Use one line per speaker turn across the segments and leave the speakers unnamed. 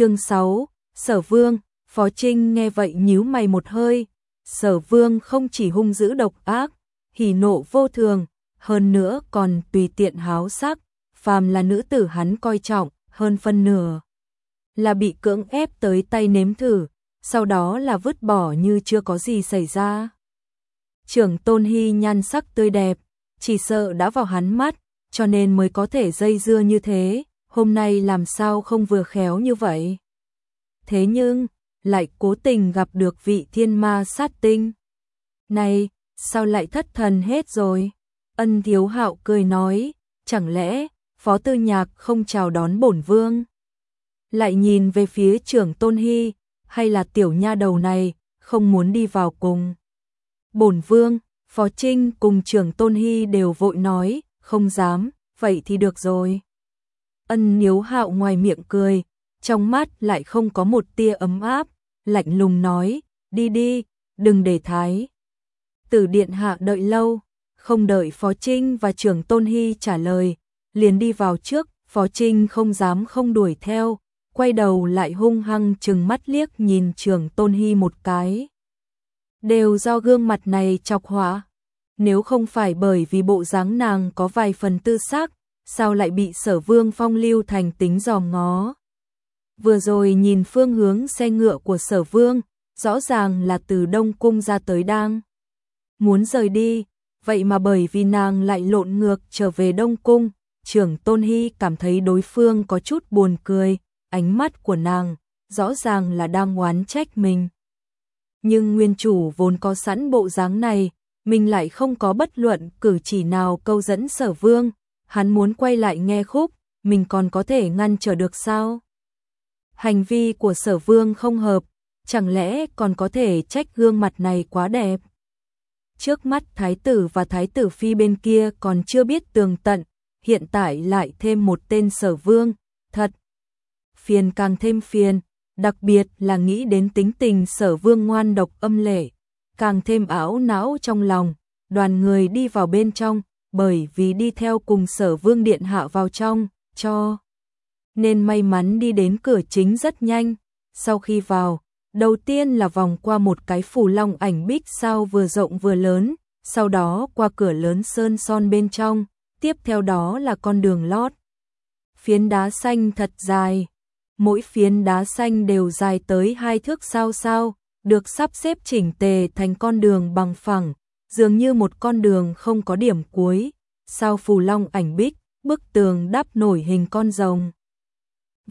Chương 6, Sở Vương, Phó Trinh nghe vậy nhíu mày một hơi, Sở Vương không chỉ hung dữ độc ác, hỉ nộ vô thường, hơn nữa còn tùy tiện háo sắc, phàm là nữ tử hắn coi trọng, hơn phân nửa là bị cưỡng ép tới tay nếm thử, sau đó là vứt bỏ như chưa có gì xảy ra. Trưởng Tôn Hy nhan sắc tươi đẹp, chỉ sợ đã vào hắn mắt, cho nên mới có thể dây dưa như thế, hôm nay làm sao không vừa khéo như vậy. Thế nhưng, lại cố tình gặp được vị thiên ma sát tinh. Này, sao lại thất thần hết rồi? Ân thiếu hạo cười nói, chẳng lẽ, phó tư nhạc không chào đón bổn vương? Lại nhìn về phía trưởng tôn hy, hay là tiểu nha đầu này, không muốn đi vào cùng. Bổn vương, phó trinh cùng trưởng tôn hy đều vội nói, không dám, vậy thì được rồi. Ân niếu hạo ngoài miệng cười, trong mắt lại không có một tia ấm áp, lạnh lùng nói, đi đi, đừng để thái. Tử điện hạ đợi lâu, không đợi Phó Trinh và trưởng Tôn Hy trả lời, liền đi vào trước, Phó Trinh không dám không đuổi theo, quay đầu lại hung hăng chừng mắt liếc nhìn trưởng Tôn Hy một cái. Đều do gương mặt này chọc hỏa, nếu không phải bởi vì bộ dáng nàng có vài phần tư sắc, sao lại bị sở vương phong lưu thành tính giòm ngó. Vừa rồi nhìn phương hướng xe ngựa của sở vương, rõ ràng là từ Đông Cung ra tới đang. Muốn rời đi, vậy mà bởi vì nàng lại lộn ngược trở về Đông Cung, trưởng Tôn Hy cảm thấy đối phương có chút buồn cười, ánh mắt của nàng, rõ ràng là đang oán trách mình. Nhưng nguyên chủ vốn có sẵn bộ dáng này, mình lại không có bất luận cử chỉ nào câu dẫn sở vương, hắn muốn quay lại nghe khúc, mình còn có thể ngăn trở được sao? Hành vi của sở vương không hợp, chẳng lẽ còn có thể trách gương mặt này quá đẹp? Trước mắt thái tử và thái tử phi bên kia còn chưa biết tường tận, hiện tại lại thêm một tên sở vương, thật. Phiền càng thêm phiền, đặc biệt là nghĩ đến tính tình sở vương ngoan độc âm lệ, càng thêm ảo não trong lòng, đoàn người đi vào bên trong, bởi vì đi theo cùng sở vương điện hạ vào trong, cho. Nên may mắn đi đến cửa chính rất nhanh, sau khi vào, đầu tiên là vòng qua một cái phủ long ảnh bích sao vừa rộng vừa lớn, sau đó qua cửa lớn sơn son bên trong, tiếp theo đó là con đường lót. Phiến đá xanh thật dài, mỗi phiến đá xanh đều dài tới hai thước sao sao, được sắp xếp chỉnh tề thành con đường bằng phẳng, dường như một con đường không có điểm cuối, sao phù long ảnh bích, bức tường đắp nổi hình con rồng.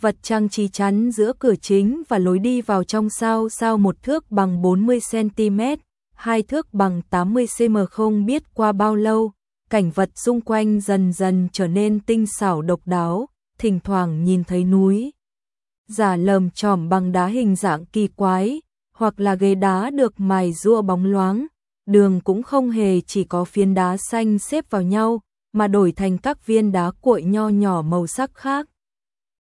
Vật trang trí chắn giữa cửa chính và lối đi vào trong sao sao một thước bằng 40cm, hai thước bằng 80cm không biết qua bao lâu, cảnh vật xung quanh dần dần trở nên tinh xảo độc đáo, thỉnh thoảng nhìn thấy núi. Giả lầm tròm bằng đá hình dạng kỳ quái, hoặc là ghế đá được mài rua bóng loáng, đường cũng không hề chỉ có phiến đá xanh xếp vào nhau, mà đổi thành các viên đá cuội nho nhỏ màu sắc khác.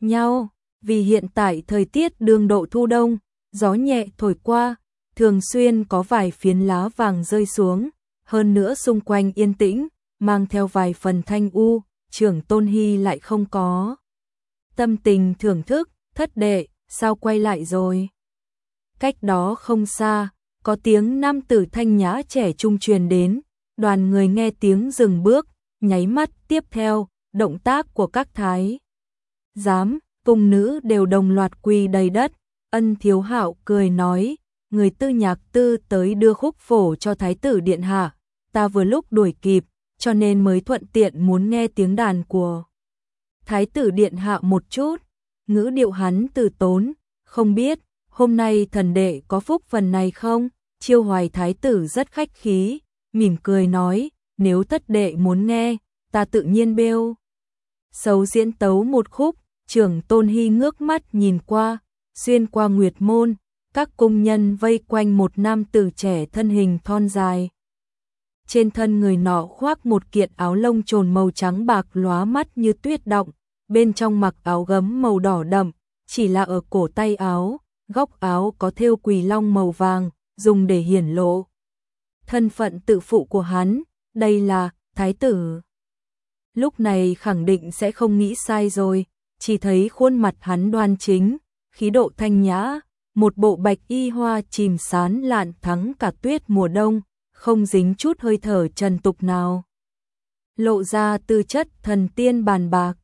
Nhau, vì hiện tại thời tiết đương độ thu đông, gió nhẹ thổi qua, thường xuyên có vài phiến lá vàng rơi xuống, hơn nữa xung quanh yên tĩnh, mang theo vài phần thanh u, trưởng tôn hy lại không có. Tâm tình thưởng thức, thất đệ, sao quay lại rồi? Cách đó không xa, có tiếng nam tử thanh nhã trẻ trung truyền đến, đoàn người nghe tiếng dừng bước, nháy mắt tiếp theo, động tác của các thái. Giám, cung nữ đều đồng loạt quỳ đầy đất, ân thiếu hạo cười nói, người tư nhạc tư tới đưa khúc phổ cho thái tử điện hạ, ta vừa lúc đuổi kịp, cho nên mới thuận tiện muốn nghe tiếng đàn của thái tử điện hạ một chút, ngữ điệu hắn từ tốn, không biết, hôm nay thần đệ có phúc phần này không? Chiêu hoài thái tử rất khách khí, mỉm cười nói, nếu thất đệ muốn nghe, ta tự nhiên bêu. Sấu diễn tấu một khúc, trưởng tôn hy ngước mắt nhìn qua, xuyên qua nguyệt môn, các cung nhân vây quanh một nam tử trẻ thân hình thon dài. Trên thân người nọ khoác một kiện áo lông trồn màu trắng bạc lóa mắt như tuyết động, bên trong mặc áo gấm màu đỏ đậm, chỉ là ở cổ tay áo, góc áo có thêu quỳ long màu vàng, dùng để hiển lộ. Thân phận tự phụ của hắn, đây là thái tử. Lúc này khẳng định sẽ không nghĩ sai rồi, chỉ thấy khuôn mặt hắn đoan chính, khí độ thanh nhã, một bộ bạch y hoa chìm sán lạn thắng cả tuyết mùa đông, không dính chút hơi thở trần tục nào. Lộ ra tư chất thần tiên bàn bạc,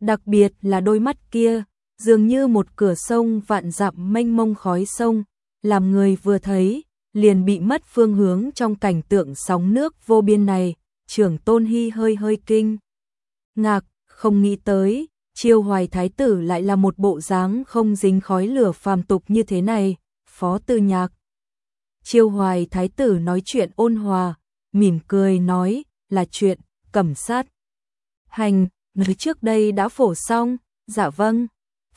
đặc biệt là đôi mắt kia, dường như một cửa sông vạn dặm mênh mông khói sông, làm người vừa thấy, liền bị mất phương hướng trong cảnh tượng sóng nước vô biên này, trưởng tôn hy hơi hơi kinh. Ngạc, không nghĩ tới, chiêu hoài thái tử lại là một bộ dáng không dính khói lửa phàm tục như thế này, phó tư nhạc. Chiêu hoài thái tử nói chuyện ôn hòa, mỉm cười nói là chuyện, cẩm sát. Hành, nói trước đây đã phổ xong, dạ vâng.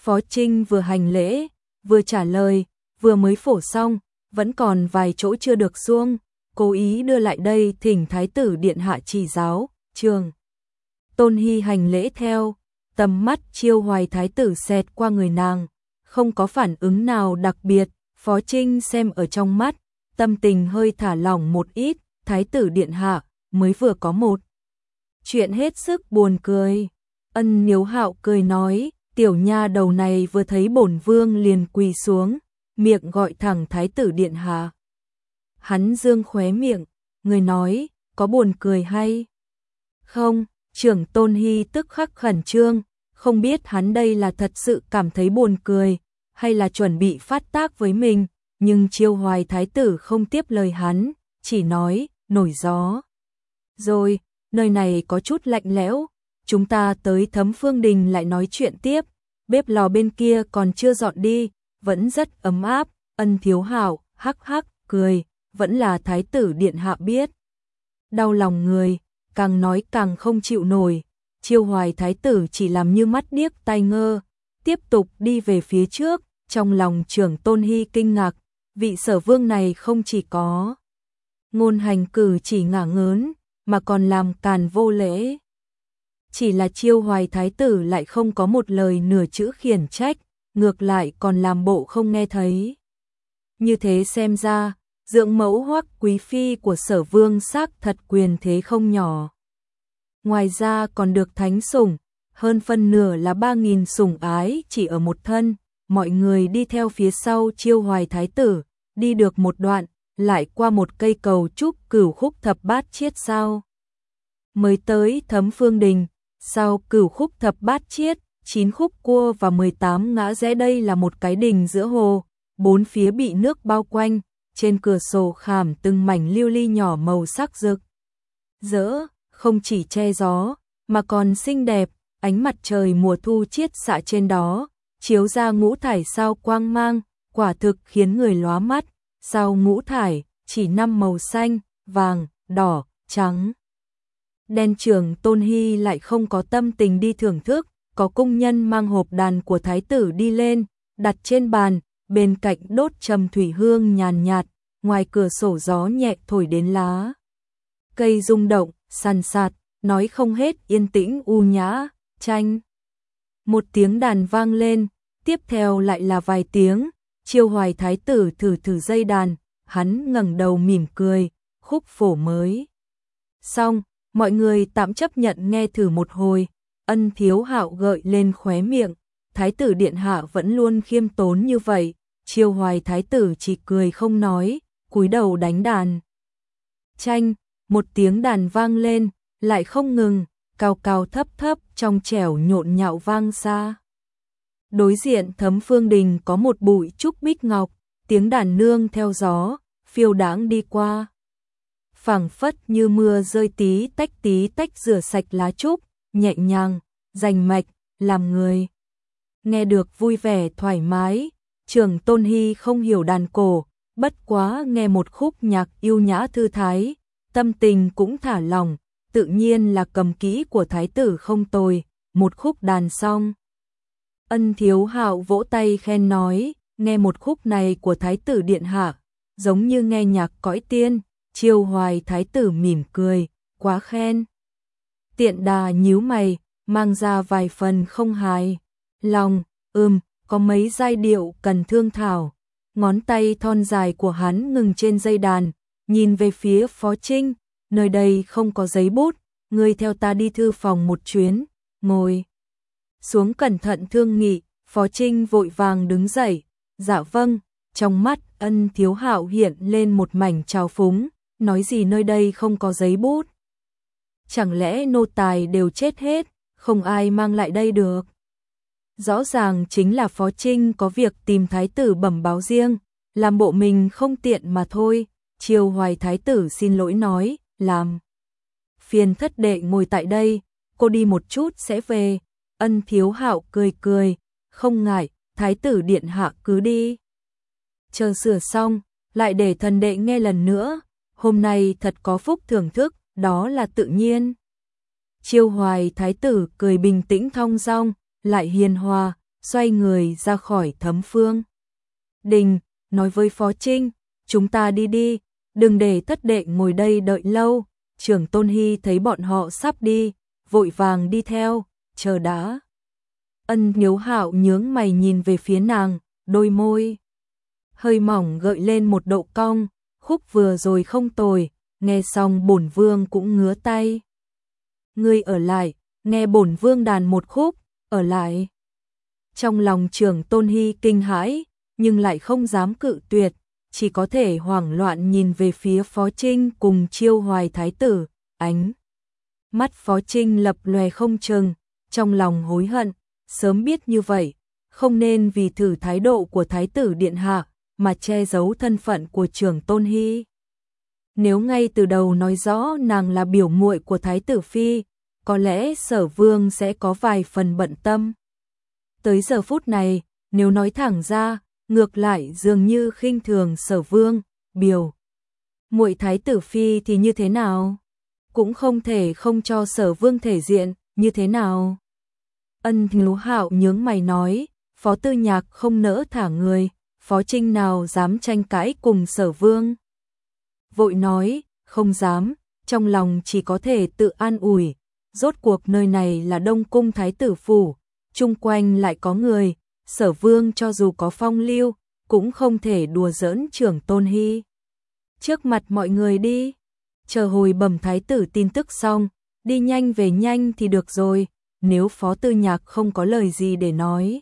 Phó Trinh vừa hành lễ, vừa trả lời, vừa mới phổ xong, vẫn còn vài chỗ chưa được xuông, cố ý đưa lại đây thỉnh thái tử điện hạ chỉ giáo, trường. Tôn Hy hành lễ theo, tầm mắt chiêu hoài thái tử xẹt qua người nàng, không có phản ứng nào đặc biệt, Phó Trinh xem ở trong mắt, tâm tình hơi thả lỏng một ít, thái tử điện hạ mới vừa có một. Chuyện hết sức buồn cười, ân niếu hạo cười nói, tiểu nha đầu này vừa thấy bổn vương liền quỳ xuống, miệng gọi thẳng thái tử điện hạ. Hắn dương khóe miệng, người nói, có buồn cười hay? Không, trưởng tôn hy tức khắc khẩn trương, không biết hắn đây là thật sự cảm thấy buồn cười, hay là chuẩn bị phát tác với mình, nhưng chiêu hoài thái tử không tiếp lời hắn, chỉ nói, nổi gió. Rồi, nơi này có chút lạnh lẽo, chúng ta tới thấm phương đình lại nói chuyện tiếp, bếp lò bên kia còn chưa dọn đi, vẫn rất ấm áp, ân thiếu hảo, hắc hắc, cười, vẫn là thái tử điện hạ biết. Đau lòng người, càng nói càng không chịu nổi, chiêu hoài thái tử chỉ làm như mắt điếc tai ngơ, tiếp tục đi về phía trước, trong lòng trưởng tôn hy kinh ngạc, vị sở vương này không chỉ có ngôn hành cử chỉ ngả ngớn, mà còn làm càn vô lễ. Chỉ là chiêu hoài thái tử lại không có một lời nửa chữ khiển trách, ngược lại còn làm bộ không nghe thấy. Như thế xem ra, dưỡng mẫu hoắc quý phi của sở vương xác thật quyền thế không nhỏ. Ngoài ra còn được thánh sủng, hơn phân nửa là ba nghìn sủng ái chỉ ở một thân, mọi người đi theo phía sau chiêu hoài thái tử, đi được một đoạn, lại qua một cây cầu trúc cửu khúc thập bát chiết sao. Mới tới thấm phương đình, sau cửu khúc thập bát chiết, chín khúc cua và 18 ngã rẽ đây là một cái đình giữa hồ, bốn phía bị nước bao quanh, trên cửa sổ khảm từng mảnh lưu ly nhỏ màu sắc rực. Rỡ, không chỉ che gió, mà còn xinh đẹp, ánh mặt trời mùa thu chiết xạ trên đó, chiếu ra ngũ thải sao quang mang, quả thực khiến người lóa mắt, sao ngũ thải, chỉ năm màu xanh, vàng, đỏ, trắng. Đen trường Tôn Hy lại không có tâm tình đi thưởng thức, có công nhân mang hộp đàn của thái tử đi lên, đặt trên bàn, bên cạnh đốt trầm thủy hương nhàn nhạt, ngoài cửa sổ gió nhẹ thổi đến lá. Cây rung động, sàn sạt, nói không hết yên tĩnh u nhã, tranh. Một tiếng đàn vang lên, tiếp theo lại là vài tiếng, chiêu hoài thái tử thử thử dây đàn, hắn ngẩng đầu mỉm cười, khúc phổ mới. Xong, mọi người tạm chấp nhận nghe thử một hồi, ân thiếu hạo gợi lên khóe miệng, thái tử điện hạ vẫn luôn khiêm tốn như vậy, chiêu hoài thái tử chỉ cười không nói, cúi đầu đánh đàn. Chanh một tiếng đàn vang lên, lại không ngừng, cao cao thấp thấp trong trẻo nhộn nhạo vang xa. Đối diện thấm phương đình có một bụi trúc bích ngọc, tiếng đàn nương theo gió, phiêu đáng đi qua phảng phất như mưa rơi tí tách tí tách rửa sạch lá trúc, nhẹ nhàng, rành mạch, làm người. Nghe được vui vẻ thoải mái, trường Tôn Hy không hiểu đàn cổ, bất quá nghe một khúc nhạc yêu nhã thư thái, tâm tình cũng thả lòng, tự nhiên là cầm kỹ của thái tử không tồi, một khúc đàn xong. Ân thiếu hạo vỗ tay khen nói, nghe một khúc này của thái tử điện hạ, giống như nghe nhạc cõi tiên, chiêu hoài thái tử mỉm cười, quá khen. Tiện đà nhíu mày, mang ra vài phần không hài. Lòng, ưm, có mấy giai điệu cần thương thảo. Ngón tay thon dài của hắn ngừng trên dây đàn, nhìn về phía Phó Trinh, nơi đây không có giấy bút, ngươi theo ta đi thư phòng một chuyến, ngồi. Xuống cẩn thận thương nghị, Phó Trinh vội vàng đứng dậy, dạ vâng, trong mắt ân thiếu hạo hiện lên một mảnh trào phúng, nói gì nơi đây không có giấy bút. Chẳng lẽ nô tài đều chết hết, không ai mang lại đây được. Rõ ràng chính là Phó Trinh có việc tìm thái tử bẩm báo riêng, làm bộ mình không tiện mà thôi, chiều hoài thái tử xin lỗi nói, làm. Phiền thất đệ ngồi tại đây, cô đi một chút sẽ về, ân thiếu hạo cười cười, không ngại, thái tử điện hạ cứ đi. Chờ sửa xong, lại để thần đệ nghe lần nữa, hôm nay thật có phúc thưởng thức, đó là tự nhiên. Chiêu hoài thái tử cười bình tĩnh thong dong, lại hiền hòa, xoay người ra khỏi thấm phương. Đình, nói với Phó Trinh, chúng ta đi đi, đừng để thất đệ ngồi đây đợi lâu. Trưởng Tôn Hy thấy bọn họ sắp đi, vội vàng đi theo, chờ đã. Ân Niếu Hạo nhướng mày nhìn về phía nàng, đôi môi hơi mỏng gợi lên một độ cong, khúc vừa rồi không tồi, nghe xong bổn vương cũng ngứa tay. Ngươi ở lại, nghe bổn vương đàn một khúc, ở lại. Trong lòng trưởng Tôn Hy kinh hãi, nhưng lại không dám cự tuyệt, chỉ có thể hoảng loạn nhìn về phía Phó Trinh cùng chiêu hoài thái tử, ánh. Mắt Phó Trinh lập lòe không chừng, trong lòng hối hận, sớm biết như vậy, không nên vì thử thái độ của thái tử điện hạ mà che giấu thân phận của trưởng Tôn Hy. Nếu ngay từ đầu nói rõ nàng là biểu muội của Thái tử Phi, có lẽ sở vương sẽ có vài phần bận tâm. Tới giờ phút này, nếu nói thẳng ra, ngược lại dường như khinh thường sở vương, biểu. muội Thái tử Phi thì như thế nào? Cũng không thể không cho sở vương thể diện, như thế nào? Ân Lú Hạo nhướng mày nói, phó tư nhạc không nỡ thả người, Phó Trinh nào dám tranh cãi cùng sở vương. Vội nói, không dám, trong lòng chỉ có thể tự an ủi, rốt cuộc nơi này là Đông Cung Thái tử Phủ, chung quanh lại có người, sở vương cho dù có phong lưu, cũng không thể đùa giỡn trưởng tôn hy. Trước mặt mọi người đi, chờ hồi bẩm thái tử tin tức xong, đi nhanh về nhanh thì được rồi, nếu phó tư nhạc không có lời gì để nói.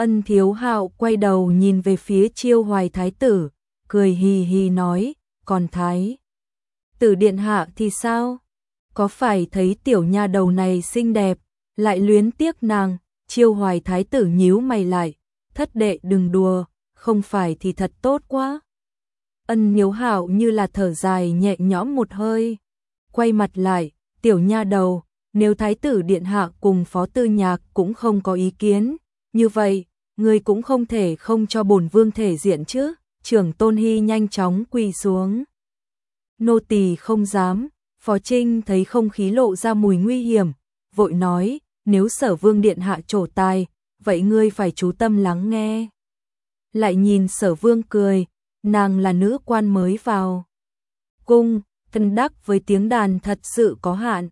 Ân thiếu hạo quay đầu nhìn về phía chiêu hoài thái tử, cười hì hì nói, còn thái. Tử điện hạ thì sao? Có phải thấy tiểu nha đầu này xinh đẹp, lại luyến tiếc nàng, chiêu hoài thái tử nhíu mày lại, thất đệ đừng đùa, không phải thì thật tốt quá. Ân nhiếu hạo như là thở dài nhẹ nhõm một hơi, quay mặt lại, tiểu nha đầu, nếu thái tử điện hạ cùng phó tư nhạc cũng không có ý kiến, như vậy, ngươi cũng không thể không cho bổn vương thể diện chứ, trưởng tôn hy nhanh chóng quỳ xuống. Nô tỳ không dám, phó trinh thấy không khí lộ ra mùi nguy hiểm, vội nói, nếu sở vương điện hạ trổ tài, vậy ngươi phải chú tâm lắng nghe. Lại nhìn sở vương cười, nàng là nữ quan mới vào. Cung, thân đắc với tiếng đàn thật sự có hạn.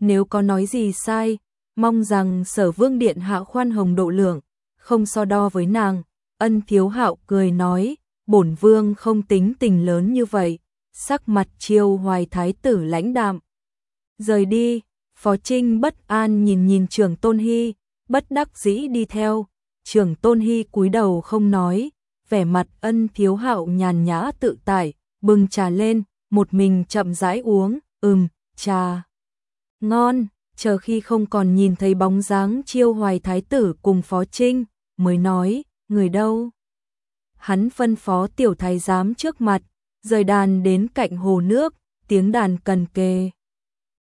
Nếu có nói gì sai, mong rằng sở vương điện hạ khoan hồng độ lượng, không so đo với nàng. Ân thiếu hạo cười nói, bổn vương không tính tình lớn như vậy, sắc mặt chiêu hoài thái tử lãnh đạm. Rời đi, Phó Trinh bất an nhìn nhìn trường Tôn Hy, bất đắc dĩ đi theo, trường Tôn Hy cúi đầu không nói, vẻ mặt ân thiếu hạo nhàn nhã tự tại, bưng trà lên, một mình chậm rãi uống, ừm, trà. Ngon, chờ khi không còn nhìn thấy bóng dáng chiêu hoài thái tử cùng Phó Trinh, mới nói, người đâu? Hắn phân phó tiểu thái giám trước mặt, rời đàn đến cạnh hồ nước, tiếng đàn cần kề.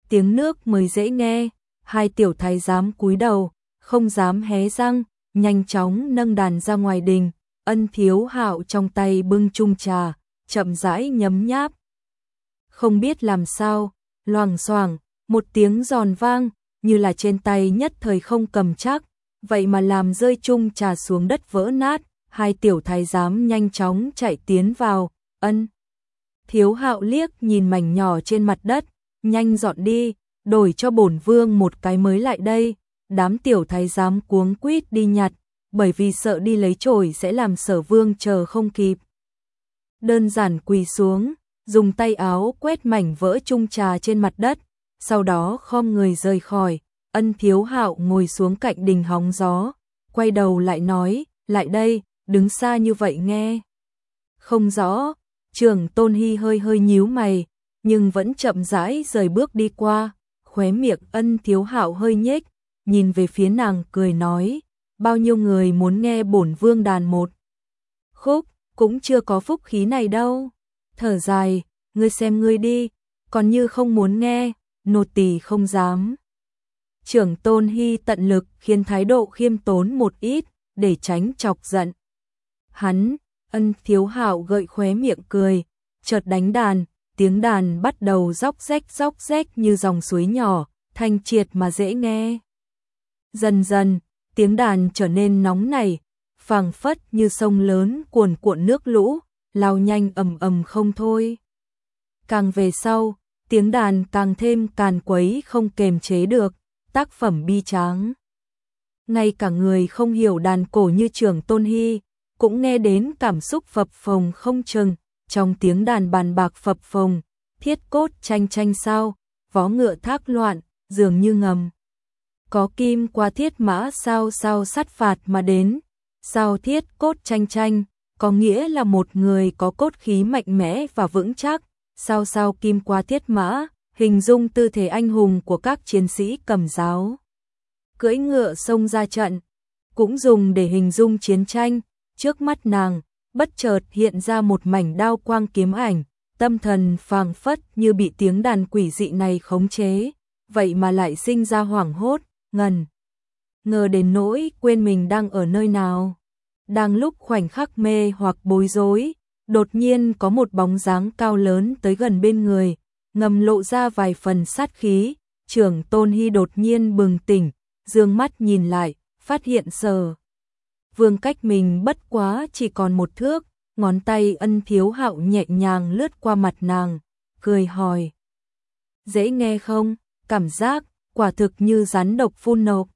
Tiếng nước mới dễ nghe, hai tiểu thái giám cúi đầu, không dám hé răng, nhanh chóng nâng đàn ra ngoài đình, ân thiếu hạo trong tay bưng chung trà, chậm rãi nhấm nháp. Không biết làm sao, loảng xoảng một tiếng giòn vang, như là trên tay nhất thời không cầm chắc, vậy mà làm rơi chung trà xuống đất vỡ nát, hai tiểu thái giám nhanh chóng chạy tiến vào, ân. Thiếu hạo liếc nhìn mảnh nhỏ trên mặt đất, nhanh dọn đi, đổi cho bổn vương một cái mới lại đây, đám tiểu thái giám cuống quýt đi nhặt, bởi vì sợ đi lấy chổi sẽ làm sở vương chờ không kịp. Đơn giản quỳ xuống, dùng tay áo quét mảnh vỡ chung trà trên mặt đất, sau đó khom người rời khỏi, ân thiếu hạo ngồi xuống cạnh đình hóng gió, quay đầu lại nói, lại đây, đứng xa như vậy nghe. Không rõ, trường Tôn Hy hơi hơi nhíu mày, nhưng vẫn chậm rãi rời bước đi qua, khóe miệng ân thiếu hạo hơi nhếch, nhìn về phía nàng cười nói, bao nhiêu người muốn nghe bổn vương đàn một. Khúc, cũng chưa có phúc khí này đâu. Thở dài, ngươi xem ngươi đi, còn như không muốn nghe, nô tỳ không dám. Trưởng Tôn Hy tận lực khiến thái độ khiêm tốn một ít, để tránh chọc giận. Hắn, ân thiếu hạo gợi khóe miệng cười, chợt đánh đàn, tiếng đàn bắt đầu róc rách róc rách như dòng suối nhỏ, thanh triệt mà dễ nghe. Dần dần, tiếng đàn trở nên nóng nảy, phảng phất như sông lớn cuồn cuộn nước lũ, lao nhanh ầm ầm không thôi. Càng về sau, tiếng đàn càng thêm càn quấy không kềm chế được, tác phẩm bi tráng. Ngay cả người không hiểu đàn cổ như trường Tôn Hy, cũng nghe đến cảm xúc phập phồng không chừng, trong tiếng đàn bàn bạc phập phồng, thiết cốt tranh tranh sao, vó ngựa thác loạn, dường như ngầm. Có kim qua thiết mã sao sao sát phạt mà đến, sao thiết cốt tranh tranh, có nghĩa là một người có cốt khí mạnh mẽ và vững chắc, sao sao kim qua thiết mã, hình dung tư thế anh hùng của các chiến sĩ cầm giáo. Cưỡi ngựa sông ra trận, cũng dùng để hình dung chiến tranh, trước mắt nàng, bất chợt hiện ra một mảnh đao quang kiếm ảnh, tâm thần phàng phất như bị tiếng đàn quỷ dị này khống chế, vậy mà lại sinh ra hoảng hốt, ngần. Ngờ đến nỗi quên mình đang ở nơi nào. Đang lúc khoảnh khắc mê hoặc bối rối, đột nhiên có một bóng dáng cao lớn tới gần bên người, ngầm lộ ra vài phần sát khí, trưởng tôn hy đột nhiên bừng tỉnh, dương mắt nhìn lại, phát hiện sờ. Vương cách mình bất quá chỉ còn một thước, ngón tay ân thiếu hạo nhẹ nhàng lướt qua mặt nàng, cười hỏi. Dễ nghe không? Cảm giác, quả thực như rắn độc phun nộp.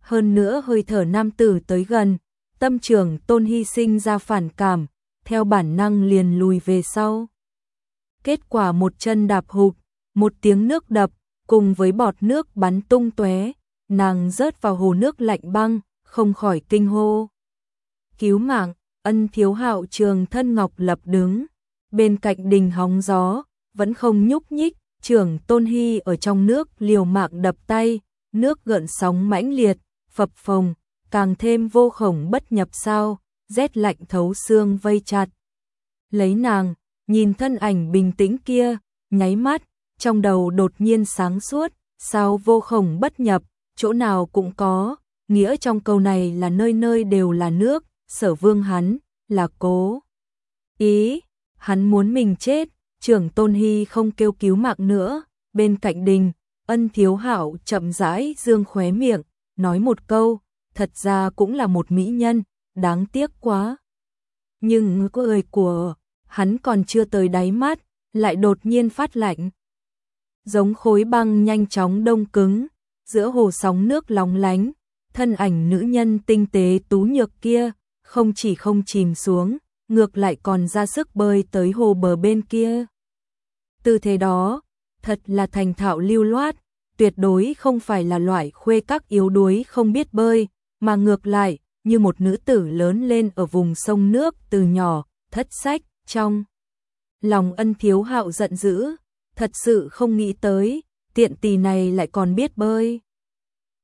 Hơn nữa hơi thở nam tử tới gần, tâm trường tôn hy sinh ra phản cảm, theo bản năng liền lùi về sau. Kết quả một chân đạp hụt, một tiếng nước đập, cùng với bọt nước bắn tung tóe, nàng rớt vào hồ nước lạnh băng, không khỏi kinh hô. Cứu mạng, ân thiếu hạo trường thân ngọc lập đứng, bên cạnh đình hóng gió, vẫn không nhúc nhích, trưởng tôn hy ở trong nước liều mạng đập tay, nước gợn sóng mãnh liệt, phập phồng, càng thêm vô khổng bất nhập sao, rét lạnh thấu xương vây chặt. Lấy nàng, nhìn thân ảnh bình tĩnh kia, nháy mắt, trong đầu đột nhiên sáng suốt, sao vô khổng bất nhập, chỗ nào cũng có, nghĩa trong câu này là nơi nơi đều là nước, sở vương hắn, là cố. Ý, hắn muốn mình chết, trưởng tôn hy không kêu cứu mạng nữa, bên cạnh đình, ân thiếu hảo chậm rãi dương khóe miệng, nói một câu, thật ra cũng là một mỹ nhân, đáng tiếc quá. Nhưng người của hắn còn chưa tới đáy mắt, lại đột nhiên phát lạnh. Giống khối băng nhanh chóng đông cứng, giữa hồ sóng nước lóng lánh, thân ảnh nữ nhân tinh tế tú nhược kia, không chỉ không chìm xuống, ngược lại còn ra sức bơi tới hồ bờ bên kia. Tư thế đó, thật là thành thạo lưu loát, tuyệt đối không phải là loại khuê các yếu đuối không biết bơi, mà ngược lại, như một nữ tử lớn lên ở vùng sông nước từ nhỏ, thất sách, trong. Lòng ân thiếu hạo giận dữ, thật sự không nghĩ tới, tiện tỳ này lại còn biết bơi.